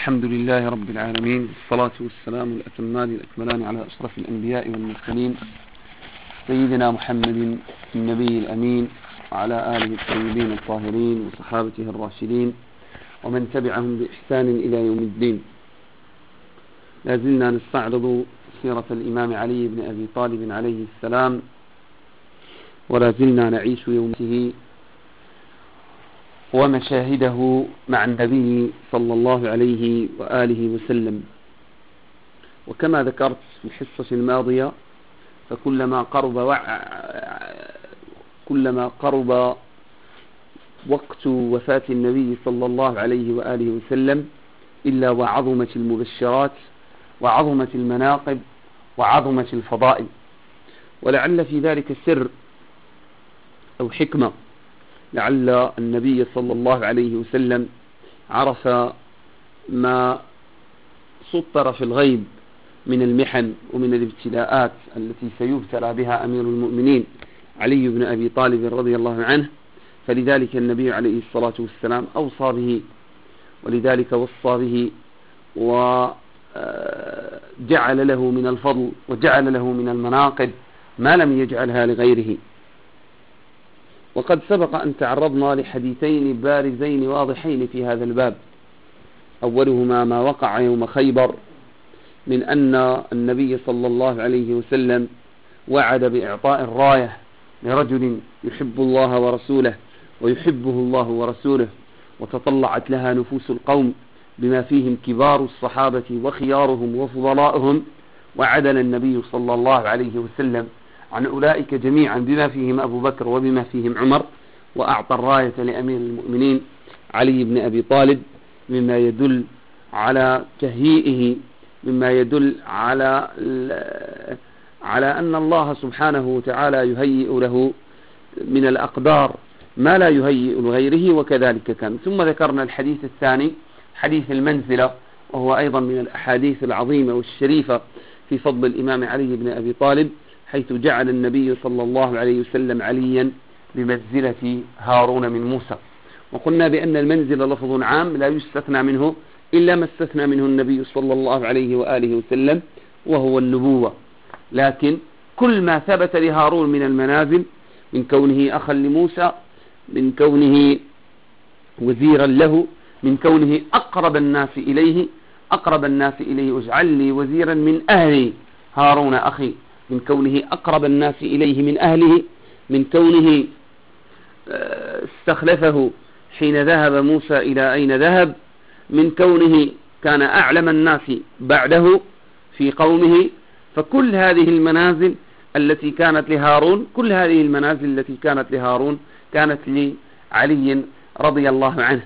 الحمد لله رب العالمين والصلاة والسلام الأتمان الأكملان على أشرف الأنبياء والمرسلين سيدنا محمد النبي الأمين وعلى آله الطيبين الطاهرين وصحابته الراشدين ومن تبعهم بإحسان إلى يوم الدين. لازلنا نستعرض سيرة الإمام علي بن أبي طالب عليه السلام ولا زلنا نعيش يومه ومشاهده مع النبي صلى الله عليه وآله وسلم. وكما ذكرت في الحصة الماضية فكلما قرب وع... كلما قرب وقت وفاة النبي صلى الله عليه وآله وسلم إلا وعظمت المبشرات وعظمت المناقب وعظمت الفضائل. ولعل في ذلك سر أو حكمة. لعل النبي صلى الله عليه وسلم عرف ما سطر في الغيب من المحن ومن الابتلاءات التي سيبتلى بها أمير المؤمنين علي بن أبي طالب رضي الله عنه. فلذلك النبي عليه الصلاة والسلام أوصى به ولذلك وصى به وجعل له من الفضل وجعل له من المناقب ما لم يجعلها لغيره. وقد سبق أن تعرضنا لحديثين بارزين واضحين في هذا الباب. أولهما ما وقع يوم خيبر من أن النبي صلى الله عليه وسلم وعد بإعطاء الراية لرجل يحب الله ورسوله ويحبه الله ورسوله وتطلعت لها نفوس القوم بما فيهم كبار الصحابة وخيارهم وفضلاؤهم وعدل النبي صلى الله عليه وسلم عن أولئك جميعا بما فيهم أبو بكر وبما فيهم عمر وأعطى الراية لأمير المؤمنين علي بن أبي طالب مما يدل على تهيئه مما يدل على على أن الله سبحانه وتعالى يهيئ له من الأقدار ما لا يهيئ لغيره وكذلك كان. ثم ذكرنا الحديث الثاني حديث المنزلة وهو أيضا من الأحاديث العظيمة والشريفة في فضل الإمام علي بن أبي طالب. حيث جعل النبي صلى الله عليه وسلم عليا بمنزلة هارون من موسى. وقلنا بأن المنزل لفظ عام لا يستثنى منه إلا ما استثنى منه النبي صلى الله عليه وآله وسلم وهو النبوة. لكن كل ما ثبت لهارون من المنازل من كونه أخا لموسى من كونه وزيرا له من كونه أقرب الناس إليه أقرب الناس إليه اجعل لي وزيرا من أهلي هارون أخي. من كونه أقرب الناس إليه من أهله من كونه آه، استخلفه حين ذهب موسى إلى أين ذهب من كونه كان أعلم الناس بعده في قومه فكل هذه المنازل التي كانت لهارون كل هذه المنازل التي كانت لهارون كانت لعلي رضي الله عنه.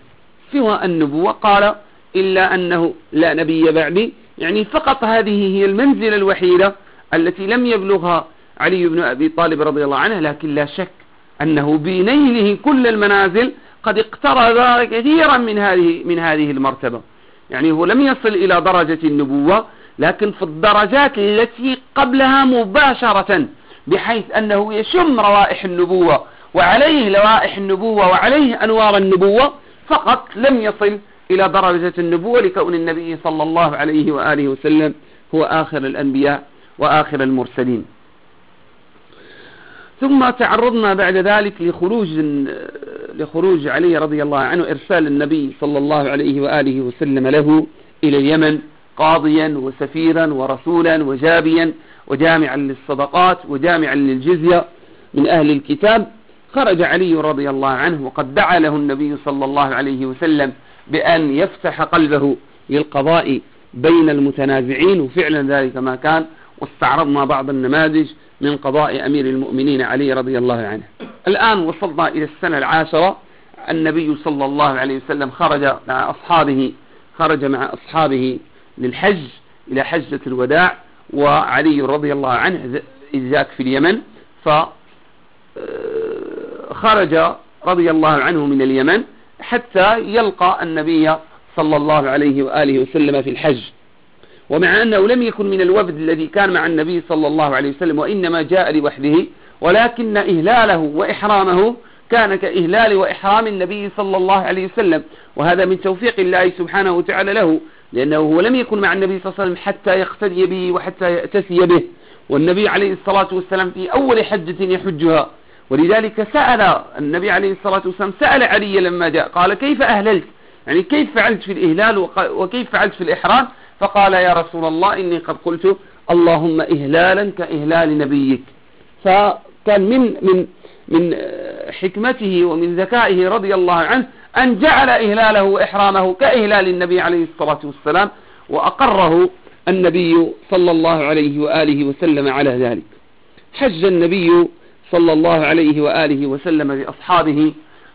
سوى النبوة قال إلا أنه لا نبي بعدي يعني فقط هذه هي المنزلة الوحيدة التي لم يبلغها علي بن أبي طالب رضي الله عنه لكن لا شك أنه بنيله كل المنازل قد اقترب كثيرا من هذه من هذه المرتبة. يعني هو لم يصل إلى درجة النبوة لكن في الدرجات التي قبلها مباشرة بحيث أنه يشم روائح النبوة وعليه لوائح النبوة وعليه أنوار النبوة فقط لم يصل إلى درجة النبوة لكون النبي صلى الله عليه وآله وسلم هو آخر الأنبياء وآخر المرسلين. ثم تعرضنا بعد ذلك لخروج لخروج علي رضي الله عنه إرسال النبي صلى الله عليه وآله وسلم له إلى اليمن قاضيا وسفيرا ورسولا وجابيا وجامعا للصدقات وجامعا للجزية من أهل الكتاب. خرج علي رضي الله عنه وقد دعا له النبي صلى الله عليه وسلم بأن يفتح قلبه للقضاء بين المتنازعين وفعلا ذلك ما كان. واستعرضنا بعض النماذج من قضاء أمير المؤمنين علي رضي الله عنه. الآن وصلنا إلى السنة العاشرة. النبي صلى الله عليه وسلم خرج مع أصحابه خرج مع أصحابه للحج إلى حجة الوداع وعلي رضي الله عنه ذاك في اليمن. فخرج آه، رضي الله عنه من اليمن حتى يلقى النبي صلى الله عليه وآله وسلم في الحج. ومع أنه لم يكن من الوفد الذي كان مع النبي صلى الله عليه وسلم وإنما جاء لوحده ولكن إهلاله وإحرامه كان كإهلال وإحرام النبي صلى الله عليه وسلم. وهذا من توفيق الله سبحانه وتعالى له لأنه هو لم يكن مع النبي صلى الله عليه وسلم حتى يقتدي به وحتى يأتسي به. والنبي عليه الصلاة والسلام في أول حجة يحجها. ولذلك سأل النبي عليه الصلاة والسلام سأل علي لما جاء قال كيف أهللت؟ يعني كيف فعلت في الإهلال وكيف فعلت في الإحرام؟ فقال يا رسول الله إني قد قلت اللهم إهلالا كإهلال نبيك. فكان من من من حكمته ومن ذكائه رضي الله عنه أن جعل إهلاله وإحرامه كإهلال النبي عليه الصلاة والسلام وأقره النبي صلى الله عليه وآله وسلم على ذلك. حج النبي صلى الله عليه وآله وسلم بأصحابه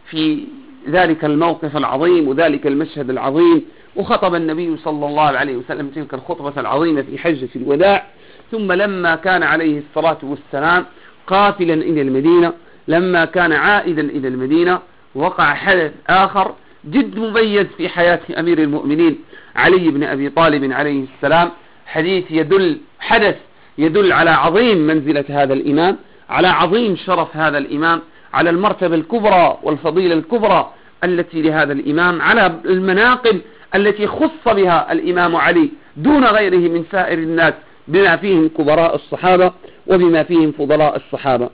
في ذلك الموقف العظيم وذلك المشهد العظيم وخطب النبي صلى الله عليه وسلم تلك الخطبة العظيمة في حجة الوداع ثم لما كان عليه الصلاة والسلام قافلا إلى المدينة لما كان عائدا إلى المدينة وقع حدث آخر جد مميز في حياة أمير المؤمنين علي بن أبي طالب عليه السلام. حديث يدل حدث يدل على عظيم منزلة هذا الإمام على عظيم شرف هذا الإمام على المرتبة الكبرى والفضيلة الكبرى التي لهذا الإمام على المناقب التي خص بها الإمام علي دون غيره من سائر الناس بما فيهم كبراء الصحابة وبما فيهم فضلاء الصحابة.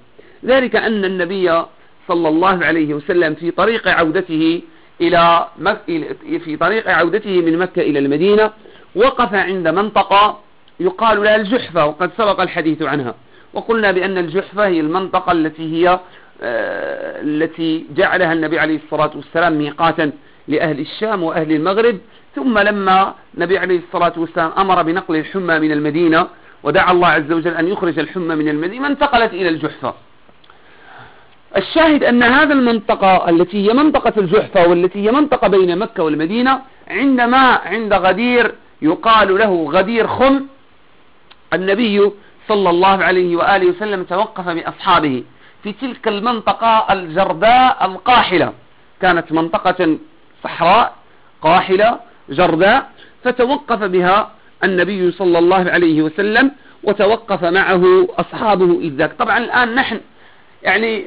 ذلك أن النبي صلى الله عليه وسلم في طريق عودته إلى مك... في طريق عودته من مكة إلى المدينة وقف عند منطقة يقال لها الجحفة وقد سبق الحديث عنها. وقلنا بأن الجحفة هي المنطقة التي هي آه، التي جعلها النبي عليه الصلاة والسلام ميقاتا لأهل الشام وأهل المغرب. ثم لما النبي عليه الصلاة والسلام أمر بنقل الحمى من المدينة ودعا الله عز وجل أن يخرج الحمى من المدينة انتقلت إلى الجحفة. الشاهد أن هذا المنطقة التي هي منطقة الجحفة والتي هي منطقة بين مكة والمدينة عندما عند غدير يقال له غدير خم النبي صلى الله عليه وآله وسلم توقف بأصحابه في تلك المنطقة الجرداء القاحلة. كانت منطقة صحراء قاحلة جرداء فتوقف بها النبي صلى الله عليه وسلم وتوقف معه أصحابه إذ ذاك. طبعا الآن نحن يعني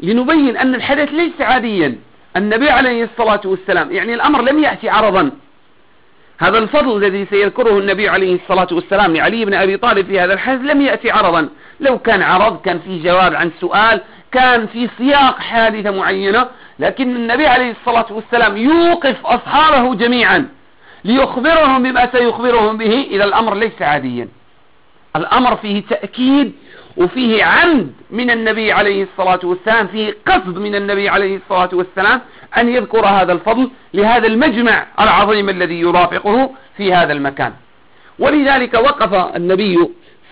لنبين أن الحدث ليس عاديا. النبي عليه الصلاة والسلام يعني الأمر لم يأتي عرضا. هذا الفضل الذي سيذكره النبي عليه الصلاة والسلام لعلي بن أبي طالب في هذا الحدث لم يأتي عرضا. لو كان عرض كان في جواب عن سؤال كان في سياق حادثة معينة لكن النبي عليه الصلاة والسلام يوقف أصحابه جميعا ليخبرهم بما سيخبرهم به إذا الأمر ليس عاديا. الأمر فيه تأكيد وفيه عمد من النبي عليه الصلاة والسلام فيه قصد من النبي عليه الصلاة والسلام أن يذكر هذا الفضل لهذا المجمع العظيم الذي يرافقه في هذا المكان. ولذلك وقف النبي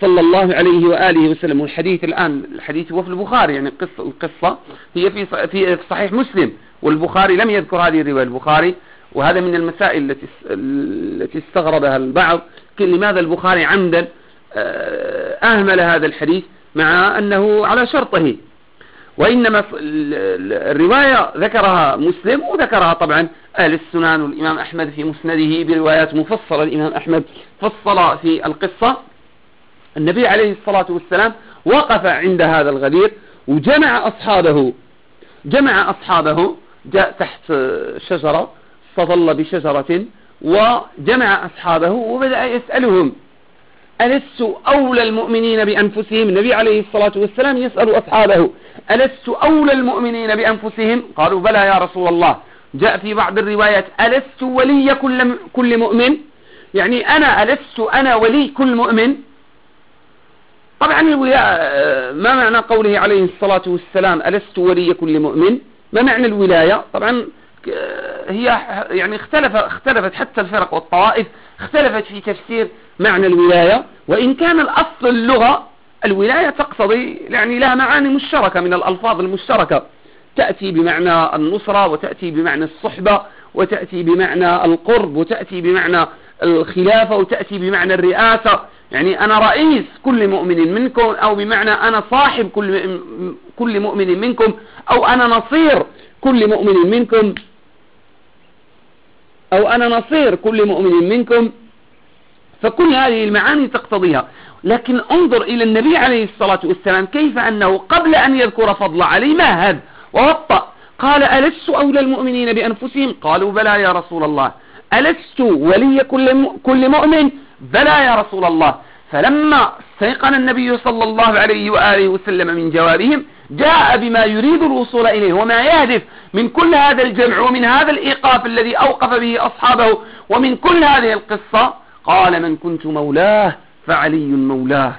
صلى الله عليه وآله وسلم. والحديث الآن الحديث هو في البخاري يعني القصة, القصة هي في في صحيح مسلم والبخاري لم يذكر هذه الرواية. البخاري وهذا من المسائل التي التي استغربها البعض لماذا البخاري عمدا آه، أهمل هذا الحديث مع أنه على شرطه. وإنما الرواية ذكرها مسلم وذكرها طبعا أهل السنان والإمام أحمد في مسنده بروايات مفصلة. الإمام أحمد فصل في القصة. النبي عليه الصلاة والسلام وقف عند هذا الغدير وجمع أصحابه جمع أصحابه جاء تحت شجرة استظل بشجرة وجمع أصحابه وبدأ يسألهم ألست أولى المؤمنين بأنفسهم؟ النبي عليه الصلاة والسلام يسأل أصحابه ألست أولى المؤمنين بأنفسهم؟ قالوا بلى يا رسول الله. جاء في بعض الروايات ألست ولي كل, كل مؤمن؟ يعني أنا ألست أنا ولي كل مؤمن؟ طبعا ما معنى قوله عليه الصلاة والسلام ألست ولي كل مؤمن؟ ما معنى الولاية؟ طبعا هي يعني اختلف اختلفت حتى الفرق والطوائف اختلفت في تفسير معنى الولاية وإن كان الأصل اللغة الولاية تقتضي يعني لها معاني مشتركة من الألفاظ المشتركة. تأتي بمعنى النصرة وتأتي بمعنى الصحبة وتأتي بمعنى القرب وتأتي بمعنى الخلافة وتأتي بمعنى الرئاسة. يعني أنا رئيس كل مؤمن منكم أو بمعنى أنا صاحب كل كل مؤمن منكم أو أنا نصير كل مؤمن منكم أو أنا نصير كل مؤمن منكم. فكل هذه المعاني تقتضيها. لكن انظر إلى النبي عليه الصلاة والسلام كيف أنه قبل أن يذكر فضل علي مهد ووطأ. قال ألست أولى المؤمنين بأنفسهم؟ قالوا بلى يا رسول الله. ألست ولي كل كل مؤمن؟ بلى يا رسول الله. فلما استيقن النبي صلى الله عليه وآله وسلم من جوابهم جاء بما يريد الوصول إليه وما يهدف من كل هذا الجمع ومن هذا الإيقاف الذي أوقف به أصحابه ومن كل هذه القصة. قال من كنت مولاه فعلي مولاه.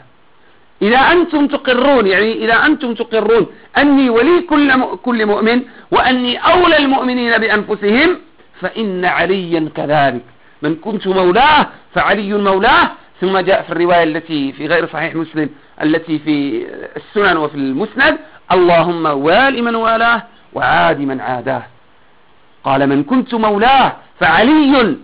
إذا أنتم تقرون يعني إذا أنتم تقرون أني ولي كل كل مؤمن وأني أولى المؤمنين بأنفسهم فإن عليا كذلك. من كنت مولاه فعلي مولاه ثم جاء في الرواية التي في غير صحيح مسلم التي في السنن وفي المسند اللهم وال من والاه وعاد من عاداه. قال من كنت مولاه فعلي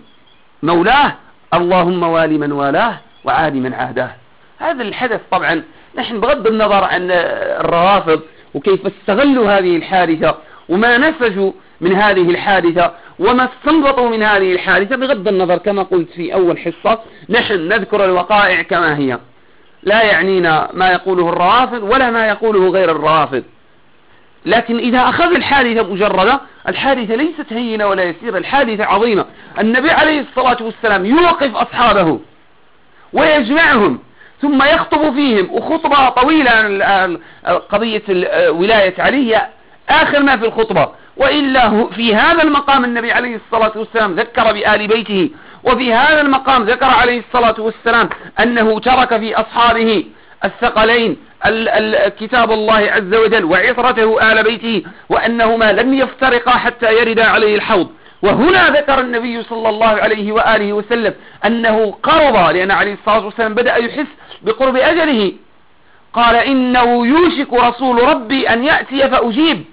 مولاه اللهم وال من والاه وعاد من عاداه. هذا الحدث طبعا نحن بغض النظر عن الروافض وكيف استغلوا هذه الحادثة وما نسجوا من هذه الحادثة وما استنبطوا من هذه الحادثة بغض النظر كما قلت في أول حصة نحن نذكر الوقائع كما هي. لا يعنينا ما يقوله الروافض ولا ما يقوله غير الروافض. لكن إذا أخذ الحادثة مجردة الحادثة ليست هينة ولا يسيرة الحادثة عظيمة. النبي عليه الصلاة والسلام يوقف أصحابه ويجمعهم ثم يخطب فيهم وخطبة طويلة قضية ولاية علي آخر ما في الخطبة. وإلا في هذا المقام النبي عليه الصلاة والسلام ذكر بآل بيته وفي هذا المقام ذكر عليه الصلاة والسلام أنه ترك في أصحابه الثقلين كتاب الله عز وجل وعطرته آل بيته وأنهما لم يفترقا حتى يرد عليه الحوض. وهنا ذكر النبي صلى الله عليه وآله وسلم أنه قرب لأن عليه الصلاة والسلام بدأ يحس بقرب أجله. قال إنه يوشك رسول ربي أن يأتي فأجيب.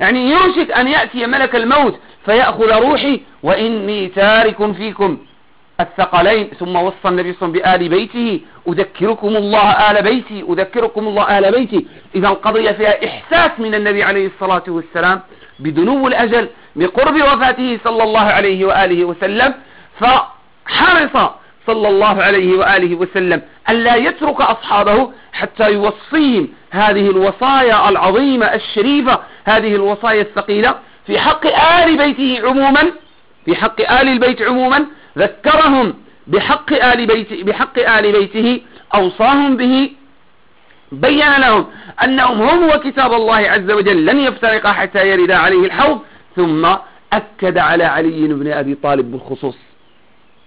يعني يوشك أن يأتي ملك الموت فيأخذ روحي وإني تارك فيكم الثقلين. ثم وصى النبي صلى الله عليه وسلم بآل بيته أذكركم الله آل بيتي أذكركم الله آل بيتي. إذا القضية فيها إحساس من النبي عليه الصلاة والسلام بدنو الأجل بقرب وفاته صلى الله عليه وآله وسلم. فحرص صلى الله عليه وآله وسلم ألا يترك أصحابه حتى يوصيهم هذه الوصايا العظيمة الشريفة هذه الوصايا الثقيلة في حق آل بيته عموما في حق آل البيت عموما ذكرهم بحق آل بيته, بحق آل بيته أوصاهم به بين لهم أنهم هم وكتاب الله عز وجل لن يفترقا حتى يرد عليه الحوض ثم أكد على علي بن أبي طالب بالخصوص.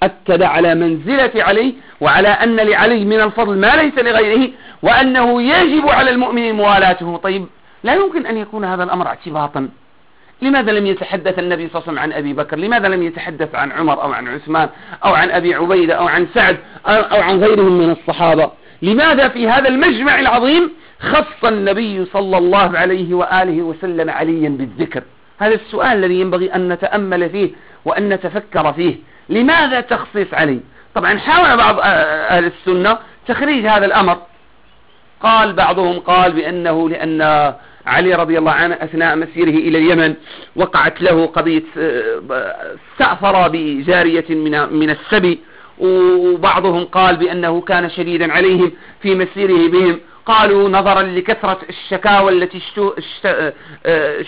أكد على منزلة علي وعلى أن لعلي من الفضل ما ليس لغيره وأنه يجب على المؤمن موالاته. طيب لا يمكن أن يكون هذا الأمر اعتباطا. لماذا لم يتحدث النبي صلى الله عليه وسلم عن أبي بكر؟ لماذا لم يتحدث عن عمر أو عن عثمان أو عن أبي عبيدة أو عن سعد أو عن غيرهم من الصحابة؟ لماذا في هذا المجمع العظيم خص النبي صلى الله عليه وآله وسلم عليا بالذكر؟ هذا السؤال الذي ينبغي أن نتأمل فيه وأن نتفكر فيه. لماذا تخصيص علي؟ طبعا حاول بعض أهل السنة تخريج هذا الأمر. قال بعضهم قال بأنه لأن علي رضي الله عنه أثناء مسيره إلى اليمن وقعت له قضية استأثر بجارية من من السبي. وبعضهم قال بأنه كان شديدا عليهم في مسيره بهم. قالوا نظرا لكثرة الشكاوى التي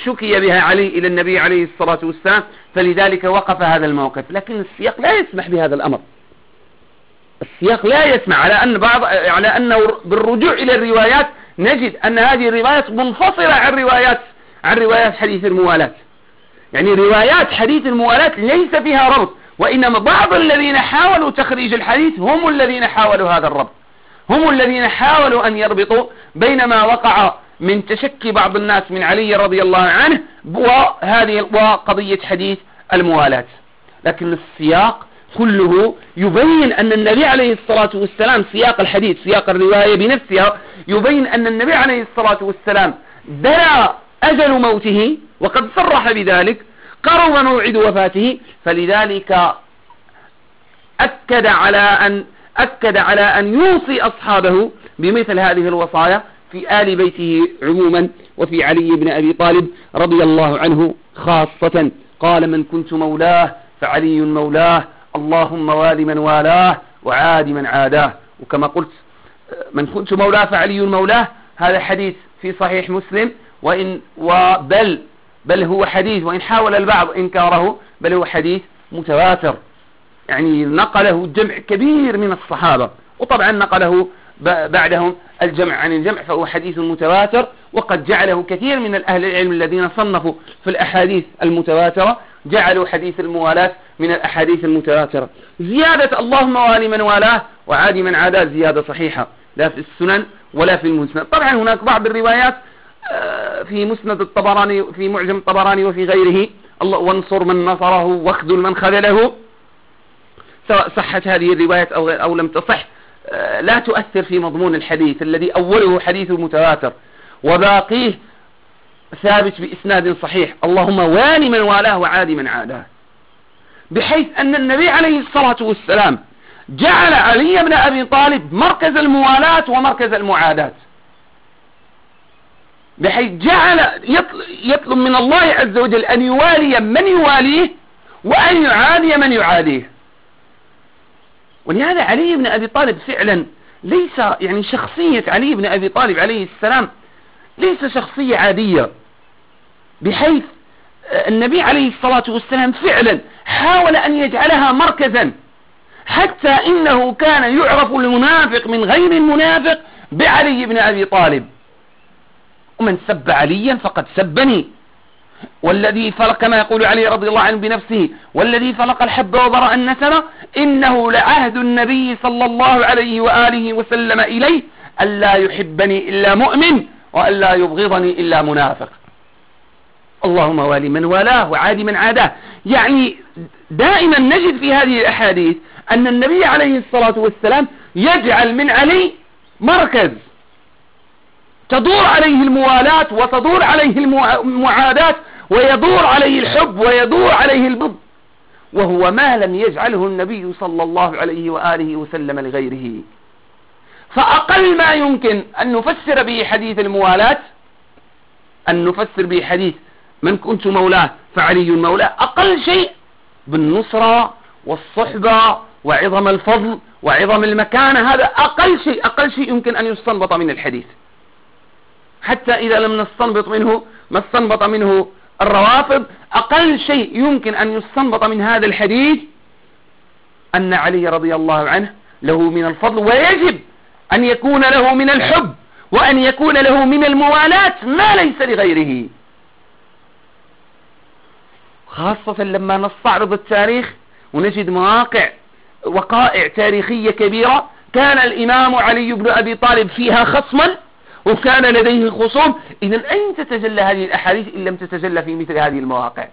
شكي بها علي إلى النبي عليه الصلاة والسلام. فلذلك وقف هذا الموقف. لكن السياق لا يسمح بهذا الأمر. السياق لا يسمح. على أن بعض على أنه بالرجوع إلى الروايات نجد أن هذه الروايات منفصلة عن روايات عن روايات حديث الموالاة. يعني روايات حديث الموالاة ليس فيها ربط. وإنما بعض الذين حاولوا تخريج الحديث هم الذين حاولوا هذا الربط. هم الذين حاولوا أن يربطوا بين ما وقع من تشكي بعض الناس من علي رضي الله عنه وهذه وقضية حديث الموالاة. لكن السياق كله يبين أن النبي عليه الصلاة والسلام سياق الحديث سياق الرواية بنفسها يبين أن النبي عليه الصلاة والسلام دنا أجل موته وقد صرح بذلك قرب موعد وفاته فلذلك أكد على أن أكد على أن يوصي أصحابه بمثل هذه الوصايا في آل بيته عموما وفي علي بن أبي طالب رضي الله عنه خاصة. قال من كنت مولاه فعلي مولاه اللهم وال من والاه وعاد من عاداه. وكما قلت من كنت مولاه فعلي مولاه. هذا حديث في صحيح مسلم وإن وبل بل هو حديث وإن حاول البعض إنكاره بل هو حديث متواتر. يعني نقله جمع كبير من الصحابة. وطبعا نقله بعدهم الجمع عن الجمع فهو حديث متواتر وقد جعله كثير من الأهل العلم الذين صنفوا في الأحاديث المتواترة جعلوا حديث الموالاة من الأحاديث المتواترة. زيادة اللهم والي من والاه وعادي من عاداه زيادة صحيحة لا في السنن ولا في المسند. طبعا هناك بعض الروايات آه، في مسند الطبراني في معجم الطبراني وفي غيره. الله وانصر من نصره واخذل من خذله. سواء صحت هذه الروايات أو, أو لم تصح لا تؤثر في مضمون الحديث الذي أوله حديث متواتر وباقيه ثابت بإسناد صحيح. اللهم وال من والاه وعاد من عاداه. بحيث أن النبي عليه الصلاة والسلام جعل علي بن أبي طالب مركز الموالاة ومركز المعاداة. بحيث جعل يطلب من الله عز وجل أن يوالي من يواليه وأن يعادي من يعاديه. ولهذا علي بن أبي طالب فعلا ليس يعني شخصية علي بن أبي طالب عليه السلام ليس شخصية عادية بحيث النبي عليه الصلاة والسلام فعلا حاول أن يجعلها مركزا حتى إنه كان يعرف المنافق من غير المنافق بعلي بن أبي طالب. ومن سب عليا فقد سبني. والذي فلق كما يقول علي رضي الله عنه بنفسه والذي فلق الحب وبرأ النسمة إنه لعهد النبي صلى الله عليه وآله وسلم إليه ألا يحبني إلا مؤمن وألا يبغضني إلا منافق. اللهم والي من والاه وعادي من عاداه. يعني دائما نجد في هذه الأحاديث أن النبي عليه الصلاة والسلام يجعل من علي مركز. تدور عليه الموالاة وتدور عليه المعاداة ويدور عليه الحب ويدور عليه البض وهو ما لم يجعله النبي صلى الله عليه وآله وسلم لغيره. فأقل ما يمكن أن نفسر به حديث الموالاة أن نفسر به حديث من كنت مولاه فعلي مولاه. أقل شيء بالنصرة والصحبة وعظم الفضل وعظم المكانة. هذا أقل شيء أقل شيء يمكن أن يستنبط من الحديث. حتى إذا لم نستنبط منه ما استنبط منه الروافض أقل شيء يمكن أن يستنبط من هذا الحديث أن علي رضي الله عنه له من الفضل ويجب أن يكون له من الحب وأن يكون له من الموالاة ما ليس لغيره. خاصة لما نستعرض التاريخ ونجد مواقع وقائع تاريخية كبيرة كان الإمام علي بن أبي طالب فيها خصما وكان لديه خصوم. إذا أين تتجلى هذه الأحاديث إن لم تتجلى في مثل هذه المواقع؟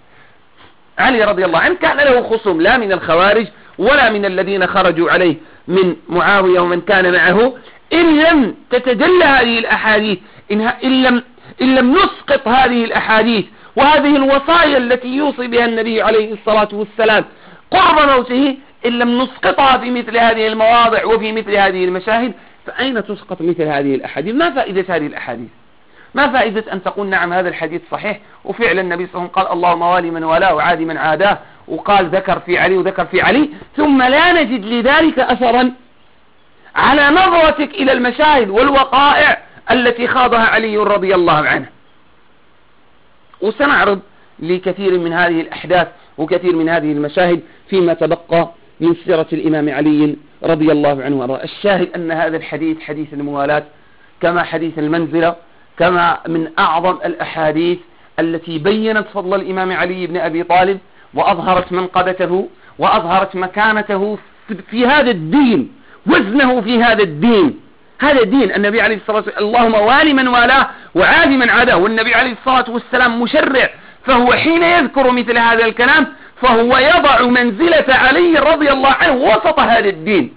علي رضي الله عنه كان له خصوم لا من الخوارج ولا من الذين خرجوا عليه من معاوية ومن كان معه. إن لم تتجلى هذه الأحاديث إن لم, إن لم نسقط هذه الأحاديث وهذه الوصايا التي يوصي بها النبي عليه الصلاة والسلام قرب موته إن لم نسقطها في مثل هذه المواضع وفي مثل هذه المشاهد فأين تسقط مثل هذه الأحاديث؟ ما فائدة هذه الأحاديث؟ ما فائدة أن تقول نعم هذا الحديث صحيح؟ وفعلا النبي صلى الله عليه وسلم قال اللهم والي من والاه وعادي من عاداه وقال ذكر في علي وذكر في علي ثم لا نجد لذلك أثرا على نظرتك إلى المشاهد والوقائع التي خاضها علي رضي الله عنه. وسنعرض لكثير من هذه الأحداث وكثير من هذه المشاهد فيما تبقى من سيرة الإمام علي رضي الله عنه وأرضاه. الشاهد أن هذا الحديث حديث الموالاة كما حديث المنزلة كما من أعظم الأحاديث التي بينت فضل الإمام علي بن أبي طالب وأظهرت منقبته وأظهرت مكانته في هذا الدين وزنه في هذا الدين. هذا الدين النبي عليه الصلاة والسلام اللهم والي من والاه وعادي من عاداه. والنبي عليه الصلاة والسلام مشرع فهو حين يذكر مثل هذا الكلام فهو يضع منزلة علي رضي الله عنه وسط هذا الدين.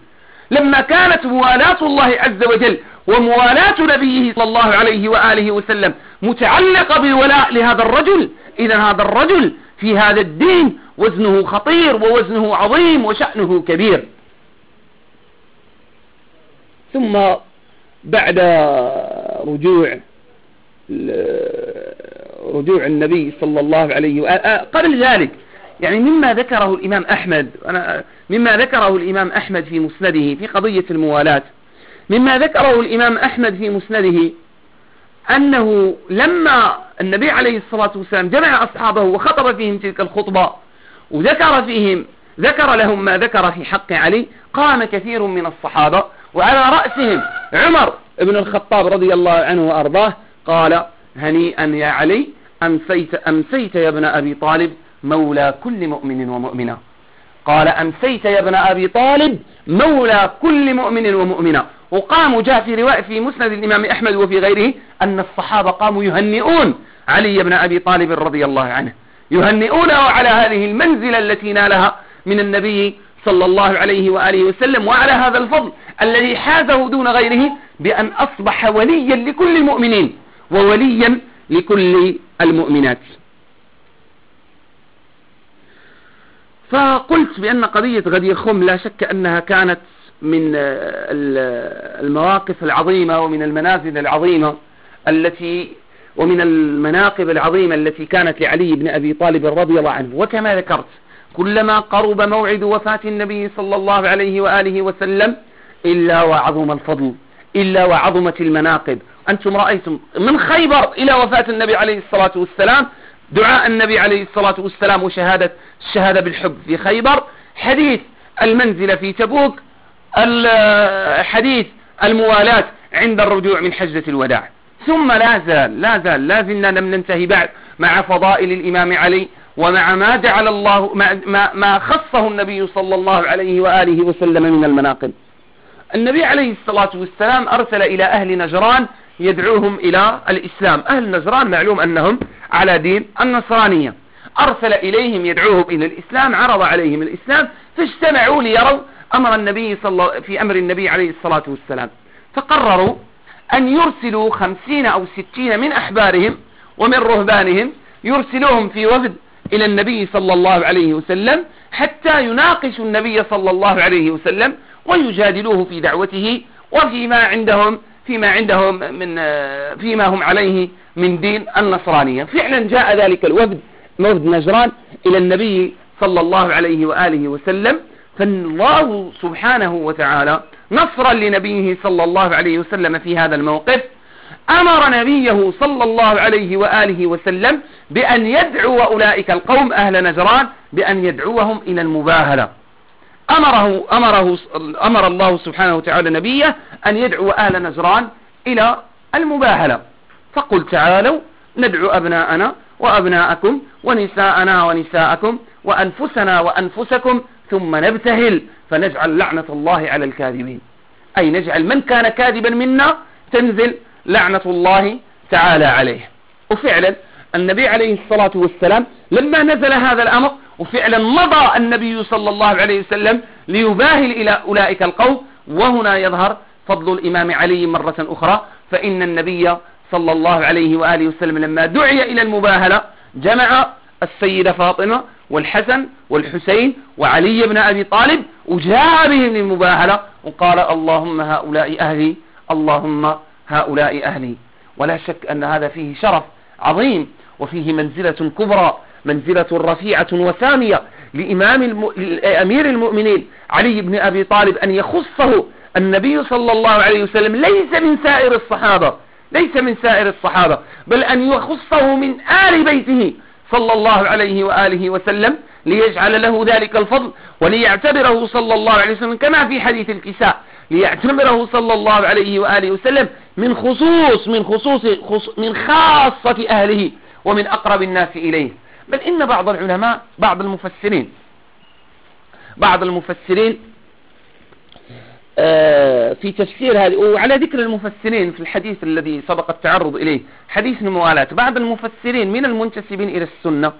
لما كانت موالاة الله عز وجل وموالاة نبيه صلى الله عليه وآله وسلم متعلقة بالولاء لهذا الرجل إذا هذا الرجل في هذا الدين وزنه خطير ووزنه عظيم وشأنه كبير. ثم بعد رجوع رجوع النبي صلى الله عليه وآله قبل ذلك يعني مما ذكره الإمام أحمد أنا مما ذكره الإمام أحمد في مسنده في قضية الموالاة مما ذكره الإمام أحمد في مسنده أنه لما النبي عليه الصلاة والسلام جمع أصحابه وخطب فيهم تلك الخطبة وذكر فيهم ذكر لهم ما ذكر في حق علي قام كثير من الصحابة وعلى رأسهم عمر بن الخطاب رضي الله عنه وأرضاه قال هنيئا يا علي أمسيت, أمسيت يا ابن أبي طالب مولى كل مؤمن ومؤمنة. قال أمسيت يا ابن أبي طالب مولى كل مؤمن ومؤمنة. وقاموا جاء في رواية في مسند الإمام أحمد وفي غيره أن الصحابة قاموا يهنئون علي بن أبي طالب رضي الله عنه. يهنئونه على هذه المنزلة التي نالها من النبي صلى الله عليه وآله وسلم وعلى هذا الفضل الذي حازه دون غيره بأن أصبح وليا لكل المؤمنين ووليا لكل المؤمنات. فقلت بأن قضية غدير خم لا شك أنها كانت من المواقف العظيمة ومن المنازل العظيمة التي ومن المناقب العظيمة التي كانت لعلي بن أبي طالب رضي الله عنه. وكما ذكرت كلما قرب موعد وفاة النبي صلى الله عليه وآله وسلم إلا وعظم الفضل إلا وعظمت المناقب. أنتم رأيتم من خيبر إلى وفاة النبي عليه الصلاة والسلام دعاء النبي عليه الصلاة والسلام وشهادة الشهادة بالحب في خيبر حديث المنزلة في تبوك حديث الموالاة عند الرجوع من حجة الوداع. ثم لا زال لا زال لا زلنا لم ننتهي بعد مع فضائل الإمام علي ومع ما جعل الله ما, ما خصه النبي صلى الله عليه وآله وسلم من المناقب. النبي عليه الصلاة والسلام أرسل إلى أهل نجران يدعوهم إلى الإسلام. أهل نجران معلوم أنهم على دين النصرانية. أرسل إليهم يدعوهم إلى الإسلام عرض عليهم الإسلام فاجتمعوا ليروا أمر النبي صلى في أمر النبي عليه الصلاة والسلام. فقرروا أن يرسلوا خمسين أو ستين من أحبارهم ومن رهبانهم يرسلوهم في وفد إلى النبي صلى الله عليه وسلم حتى يناقشوا النبي صلى الله عليه وسلم ويجادلوه في دعوته وفيما عندهم فيما عندهم من فيما هم عليه من دين النصرانية. فعلا جاء ذلك الوفد وفد نجران إلى النبي صلى الله عليه وآله وسلم فالله سبحانه وتعالى نصرا لنبيه صلى الله عليه وسلم في هذا الموقف أمر نبيه صلى الله عليه وآله وسلم بأن يدعو أولئك القوم أهل نجران بأن يدعوهم إلى المباهلة. أمره, أمره أمر الله سبحانه وتعالى نبيه أن يدعو أهل نجران إلى المباهلة. فقل تعالوا ندعو أبناءنا وأبناءكم ونساءنا ونساءكم وأنفسنا وأنفسكم ثم نبتهل فنجعل لعنة الله على الكاذبين. أي نجعل من كان كاذبا منا تنزل لعنة الله تعالى عليه. وفعلا النبي عليه الصلاة والسلام لما نزل هذا الأمر وفعلا مضى النبي صلى الله عليه وسلم ليباهل إلى أولئك القوم وهنا يظهر فضل الإمام علي مرة أخرى فإن النبي صلى الله عليه وآله وسلم لما دعي إلى المباهلة جمع السيدة فاطمة والحسن والحسين وعلي بن أبي طالب وجاء بهم للمباهلة وقال اللهم هؤلاء أهلي اللهم هؤلاء أهلي. ولا شك أن هذا فيه شرف عظيم وفيه منزلة كبرى منزلة رفيعة وسامية لإمام الم... المؤمنين علي بن أبي طالب أن يخصه. النبي صلى الله عليه وسلم ليس من سائر الصحابة. ليس من سائر الصحابة بل أن يخصه من آل بيته صلى الله عليه وآله وسلم ليجعل له ذلك الفضل وليعتبره صلى الله عليه وسلم كما في حديث الكساء ليعتبره صلى الله عليه وآله وسلم من خصوص من خصوص من خاصة أهله ومن أقرب الناس إليه. بل إن بعض العلماء بعض المفسرين بعض المفسرين في تفسير هذه وعلى ذكر المفسرين في الحديث الذي سبق التعرض إليه حديث الموالاة. بعض المفسرين من المنتسبين إلى السنة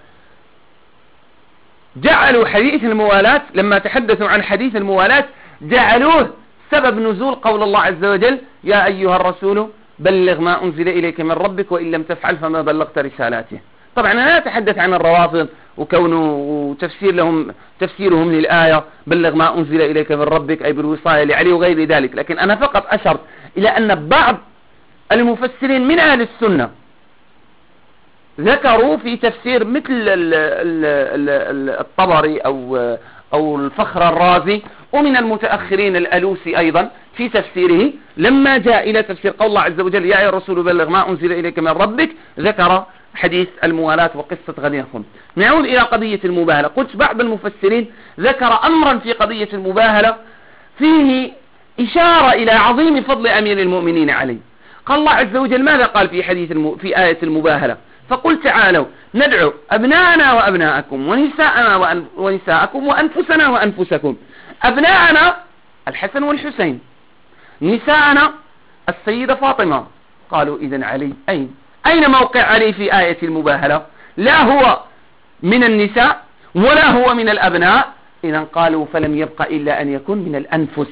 جعلوا حديث الموالاة لما تحدثوا عن حديث الموالاة جعلوه سبب نزول قول الله عز وجل يا أيها الرسول بلغ ما أنزل إليك من ربك وإن لم تفعل فما بلغت رسالاته. طبعا أنا لا أتحدث عن الروافض وكونه تفسير لهم تفسيرهم للآية بلغ ما أنزل إليك من ربك أي بالوصاية لعلي وغير ذلك. لكن أنا فقط أشرت إلى أن بعض المفسرين من أهل السنة ذكروا في تفسير مثل الطبري أو أو الفخر الرازي ومن المتأخرين الألوسي أيضا في تفسيره. لما جاء إلى تفسير قول الله عز وجل يا أيها الرسول بلغ ما أنزل إليك من ربك ذكر حديث الموالاة وقصة خم نعود إلى قضية المباهلة. قلت بعض المفسرين ذكر أمرا في قضية المباهلة فيه إشارة إلى عظيم فضل أمير المؤمنين عليه قال الله عز وجل ماذا قال في حديث الم... في آية المباهلة؟ فقل تعالوا ندعو أبناءنا وأبناءكم ونساءنا وأن... ونساءكم وأنفسنا وأنفسكم. أبناءنا الحسن والحسين نساءنا السيدة فاطمة. قالوا إذا علي أين؟ أين موقع علي في آية المباهلة؟ لا هو من النساء ولا هو من الأبناء. إذا قالوا فلم يبق إلا أن يكون من الأنفس.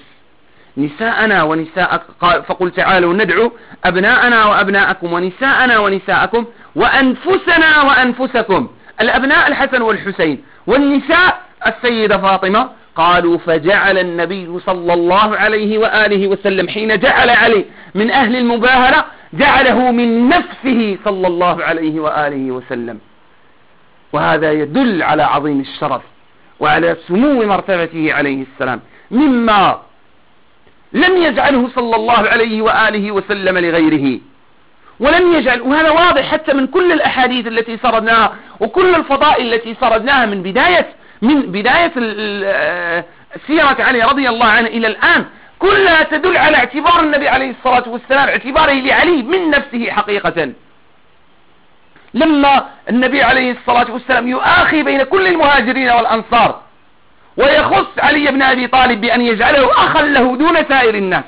نساءنا ونساء فقل تعالوا ندعو أبناءنا وأبناءكم ونساءنا ونساءكم وأنفسنا وأنفسكم. الأبناء الحسن والحسين والنساء السيدة فاطمة قالوا فجعل النبي صلى الله عليه وآله وسلم حين جعل علي من أهل المباهلة جعله من نفسه صلى الله عليه وآله وسلم. وهذا يدل على عظيم الشرف وعلى سمو مرتبته عليه السلام. مما لم يجعله صلى الله عليه وآله وسلم لغيره. ولم يجعل وهذا واضح حتى من كل الأحاديث التي سردناها وكل الفضائل التي سردناها من بداية من بداية سيرة علي رضي الله عنه إلى الآن. كلها تدل على اعتبار النبي عليه الصلاة والسلام اعتباره لعلي من نفسه حقيقة. لما النبي عليه الصلاة والسلام يؤاخي بين كل المهاجرين والأنصار ويخص علي بن أبي طالب بأن يجعله أخا له دون سائر الناس.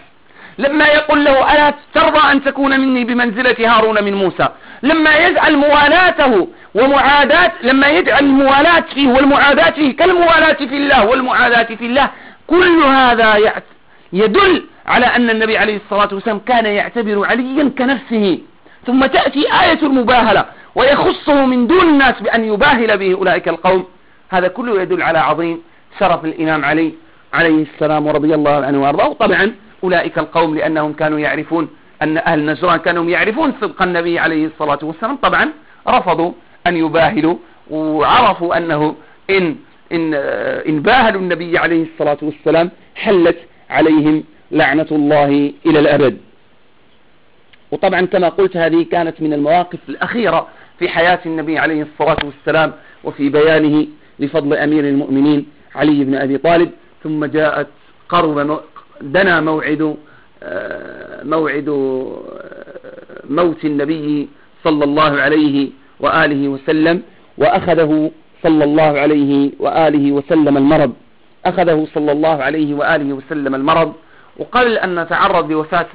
لما يقول له ألا ترضى أن تكون مني بمنزلة هارون من موسى؟ لما يجعل موالاته ومعاداة لما يجعل الموالاة فيه والمعاداة فيه كالموالاة في الله والمعاداة في الله كل هذا يدل على أن النبي عليه الصلاة والسلام كان يعتبر عليا كنفسه. ثم تأتي آية المباهلة ويخصه من دون الناس بأن يباهل به أولئك القوم. هذا كله يدل على عظيم شرف الإمام علي عليه السلام ورضي الله عنه وأرضاه. طبعا أولئك القوم لأنهم كانوا يعرفون أن أهل نجران كانوا يعرفون صدق النبي عليه الصلاة والسلام. طبعا رفضوا أن يباهلوا وعرفوا أنه إن, إن, إن باهلوا النبي عليه الصلاة والسلام حلت عليهم لعنة الله إلى الأبد. وطبعا كما قلت هذه كانت من المواقف الأخيرة في حياة النبي عليه الصلاة والسلام وفي بيانه لفضل أمير المؤمنين علي بن أبي طالب. ثم جاءت قرب دنا موعد آه، موعد آه، موت النبي صلى الله عليه وآله وسلم وأخذه صلى الله عليه وآله وسلم المرض. أخذه صلى الله عليه وآله وسلم المرض وقبل أن نتعرض لوفاة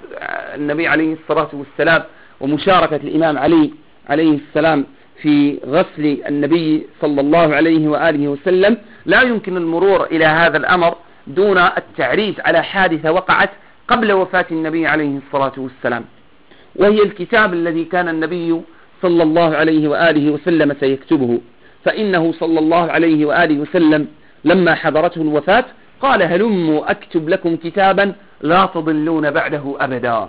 النبي عليه الصلاة والسلام ومشاركة الإمام علي عليه السلام في غسل النبي صلى الله عليه وآله وسلم لا يمكن المرور إلى هذا الأمر دون التعريف على حادثة وقعت قبل وفاة النبي عليه الصلاة والسلام. وهي الكتاب الذي كان النبي صلى الله عليه وآله وسلم سيكتبه. فإنه صلى الله عليه وآله وسلم لما حضرته الوفاة قال هلموا أكتب لكم كتابا لا تضلون بعده أبدا.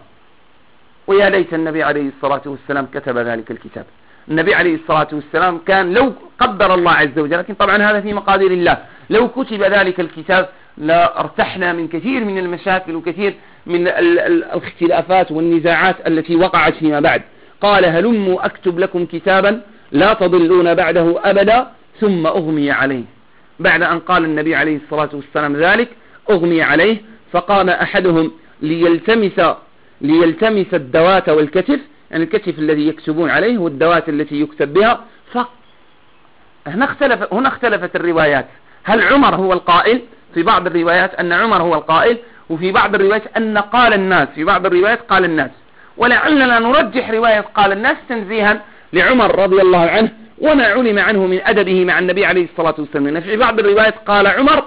ويا ليت النبي عليه الصلاة والسلام كتب ذلك الكتاب. النبي عليه الصلاة والسلام كان لو قدر الله عز وجل لكن طبعا هذا في مقادير الله. لو كتب ذلك الكتاب لارتحنا من كثير من المشاكل وكثير من الاختلافات والنزاعات التي وقعت فيما بعد. قال هلموا أكتب لكم كتابا لا تضلون بعده أبدا ثم أغمي عليه. بعد أن قال النبي عليه الصلاة والسلام ذلك أغمي عليه فقام أحدهم ليلتمس ليلتمس الدوات والكتف يعني الكتف الذي يكتبون عليه والدوات التي يكتب بها ف هنا, اختلف هنا اختلفت الروايات. هل عمر هو القائل؟ في بعض الروايات أن عمر هو القائل وفي بعض الروايات أن قال الناس في بعض الروايات قال الناس. ولعلنا نرجح رواية قال الناس تنزيها لعمر رضي الله عنه وما علم عنه من أدبه مع النبي عليه الصلاة والسلام. في بعض الروايات قال عمر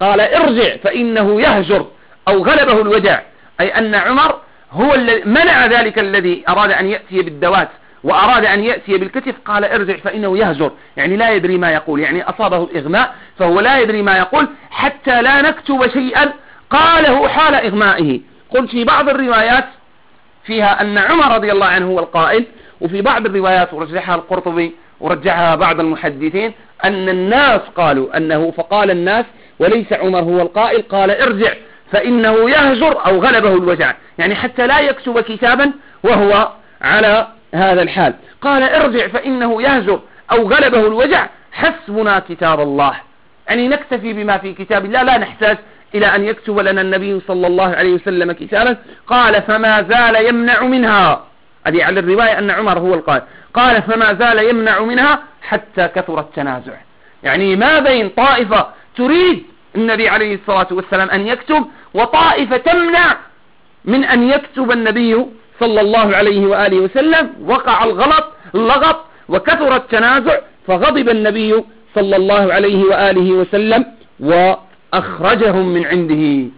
قال ارجع فإنه يهجر أو غلبه الوجع أي أن عمر هو الذي منع ذلك الذي أراد أن يأتي بالدوات وأراد أن يأتي بالكتف قال ارجع فإنه يهجر. يعني لا يدري ما يقول. يعني أصابه الإغماء فهو لا يدري ما يقول حتى لا نكتب شيئا قاله حال إغمائه. قلت في بعض الروايات فيها أن عمر رضي الله عنه هو القائل وفي بعض الروايات ورجحها القرطبي ورجحها بعض المحدثين أن الناس قالوا أنه فقال الناس وليس عمر هو القائل قال ارجع فإنه يهجر أو غلبه الوجع يعني حتى لا يكتب كتابا وهو على هذا الحال قال ارجع فإنه يهجر أو غلبه الوجع حسبنا كتاب الله يعني نكتفي بما في كتاب الله لا نحتاج إلى أن يكتب لنا النبي صلى الله عليه وسلم كتابا قال فما زال يمنع منها هذه على الرواية أن عمر هو القائل قال فما زال يمنع منها حتى كثر التنازع يعني ما بين طائفة تريد النبي عليه الصلاة والسلام أن يكتب وطائفة تمنع من أن يكتب النبي صلى الله عليه وآله وسلم. وقع الغلط اللغط وكثر التنازع فغضب النبي صلى الله عليه وآله وسلم وأخرجهم من عنده.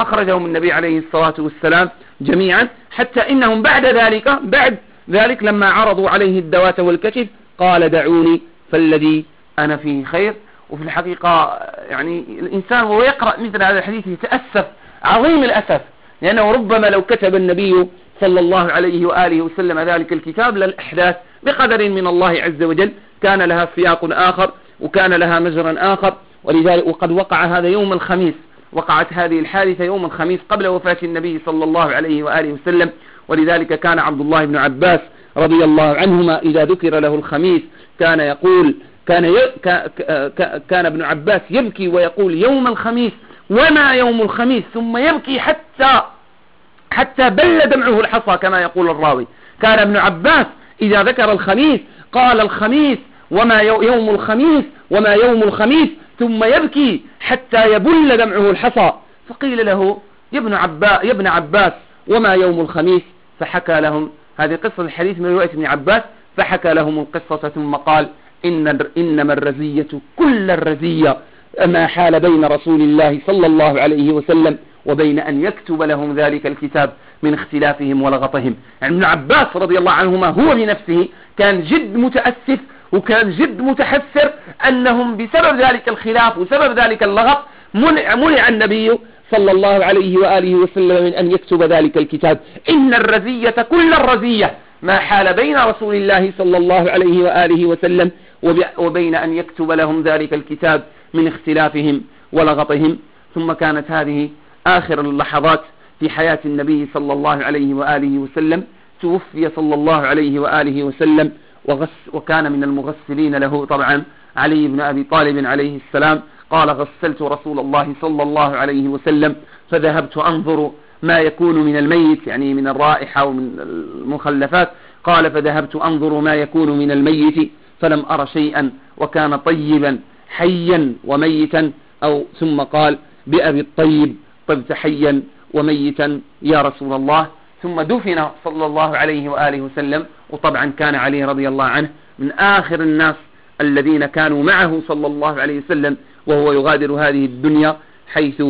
أخرجهم النبي عليه الصلاة والسلام جميعا حتى إنهم بعد ذلك بعد ذلك لما عرضوا عليه الدوات والكتف قال دعوني فالذي أنا فيه خير. وفي الحقيقة يعني الإنسان وهو يقرأ مثل هذا الحديث يتأسف عظيم الأسف لأنه ربما لو كتب النبي صلى الله عليه وآله وسلم ذلك الكتاب للأحداث بقدر من الله عز وجل. كان لها سياق آخر وكان لها مجرى آخر ولذلك وقد وقع هذا يوم الخميس وقعت هذه الحادثة يوم الخميس قبل وفاة النبي صلى الله عليه وآله وسلم. ولذلك كان عبد الله بن عباس رضي الله عنهما إذا ذكر له الخميس كان يقول كان ي... ك... ك... كان ابن عباس يبكي ويقول يوم الخميس وما يوم الخميس؟ ثم يبكي حتى حتى بل دمعه الحصى كما يقول الراوي. كان ابن عباس إذا ذكر الخميس قال الخميس وما يوم الخميس وما يوم الخميس؟ ثم يبكي حتى يبل دمعه الحصى. فقيل له يا ابن يا ابن عباس وما يوم الخميس؟ فحكى لهم. هذه قصة الحديث من رواية ابن عباس. فحكى لهم القصة ثم قال إن إنما الرزية كل الرزية ما حال بين رسول الله صلى الله عليه وسلم وبين أن يكتب لهم ذلك الكتاب من اختلافهم ولغطهم. يعني ابن عباس رضي الله عنهما هو بنفسه كان جد متأسف وكان جد متحسر أنهم بسبب ذلك الخلاف وسبب ذلك اللغط منع, منع النبي صلى الله عليه وآله وسلم من أن يكتب ذلك الكتاب. إن الرزية كل الرزية. ما حال بين رسول الله صلى الله عليه وآله وسلم وبين أن يكتب لهم ذلك الكتاب من اختلافهم ولغطهم. ثم كانت هذه آخر اللحظات في حياة النبي صلى الله عليه وآله وسلم. توفي صلى الله عليه وآله وسلم. وغس وكان من المغسلين له طبعا علي بن أبي طالب عليه السلام قال غسلت رسول الله صلى الله عليه وسلم فذهبت أنظر ما يكون من الميت يعني من الرائحة ومن المخلفات. قال فذهبت أنظر ما يكون من الميت فلم أرى شيئا وكان طيبا حيا وميتا أو ثم قال بأبي الطيب طبت حيا وميتا يا رسول الله. ثم دفن صلى الله عليه وآله وسلم وطبعا كان علي رضي الله عنه من آخر الناس الذين كانوا معه صلى الله عليه وسلم وهو يغادر هذه الدنيا حيث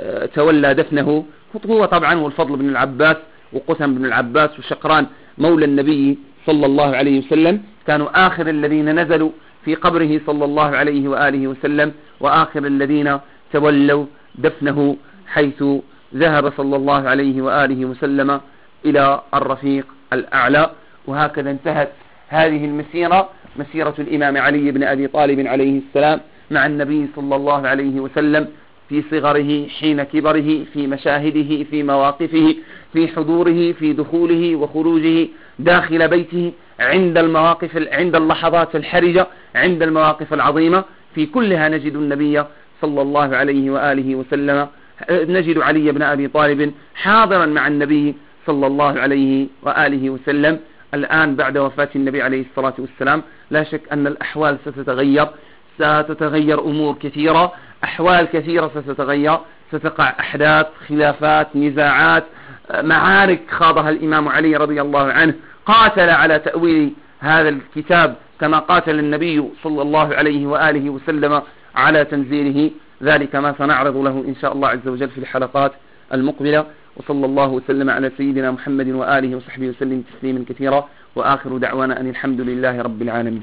آه، تولى دفنه. هو طبعا والفضل بن العباس وقثم بن العباس وشقران مولى النبي صلى الله عليه وسلم. كانوا آخر الذين نزلوا في قبره صلى الله عليه وآله وسلم وآخر الذين تولوا دفنه حيث ذهب صلى الله عليه وآله وسلم إلى الرفيق الأعلى. وهكذا انتهت هذه المسيرة مسيرة الإمام علي بن أبي طالب عليه السلام. مع النبي صلى الله عليه وسلم في صغره حين كبره في مشاهده في مواقفه في حضوره في دخوله وخروجه داخل بيته عند المواقف عند اللحظات الحرجة عند المواقف العظيمة. في كلها نجد النبي صلى الله عليه وآله وسلم نجد علي بن أبي طالب حاضرا مع النبي صلى الله عليه وآله وسلم. الآن بعد وفاة النبي عليه الصلاة والسلام لا شك أن الأحوال ستتغير. ستتغير أمور كثيرة أحوال كثيرة ستتغير ستقع أحداث خلافات نزاعات معارك خاضها الإمام علي رضي الله عنه. قاتل على تأويل هذا الكتاب كما قاتل النبي صلى الله عليه وآله وسلم على تنزيله. ذلك ما سنعرض له إن شاء الله عز وجل في الحلقات المقبلة. وصلى الله وسلم على سيدنا محمد وآله وصحبه وسلم تسليما كثيرا. وآخر دعوانا أن الحمد لله رب العالمين.